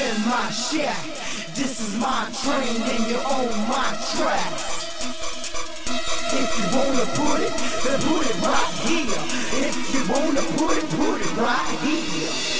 in my shack. This is my train and you own my tracks. If you wanna put it, then put it right here. If you wanna put it, put it right here.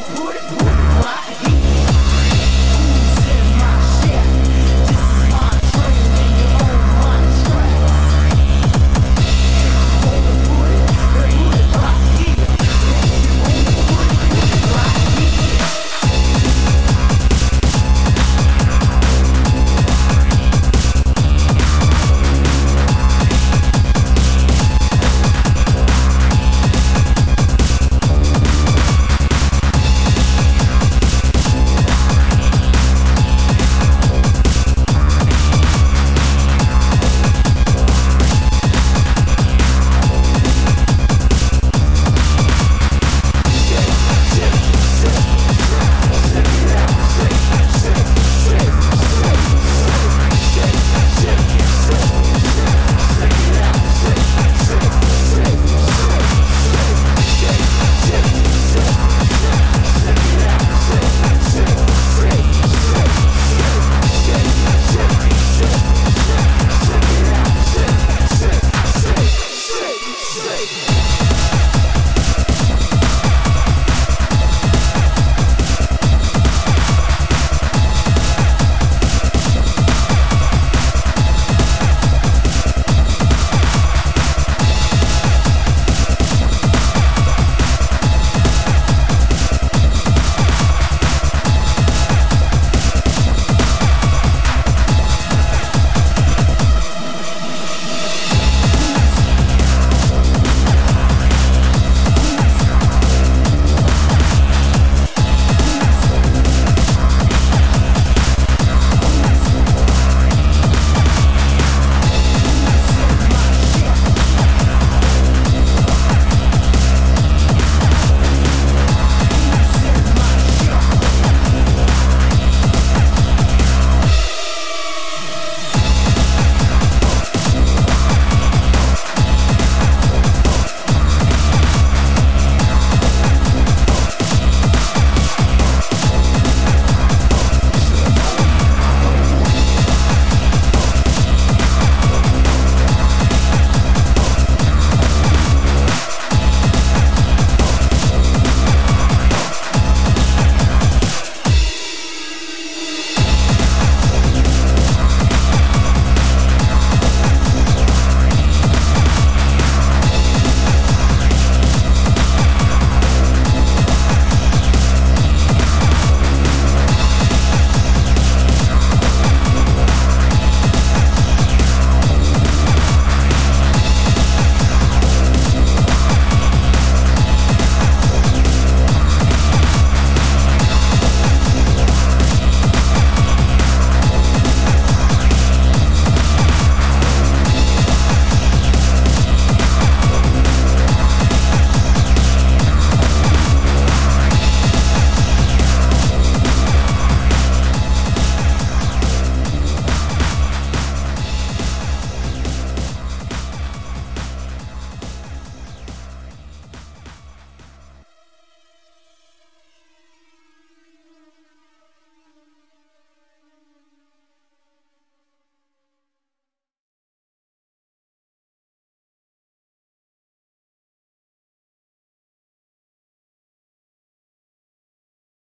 the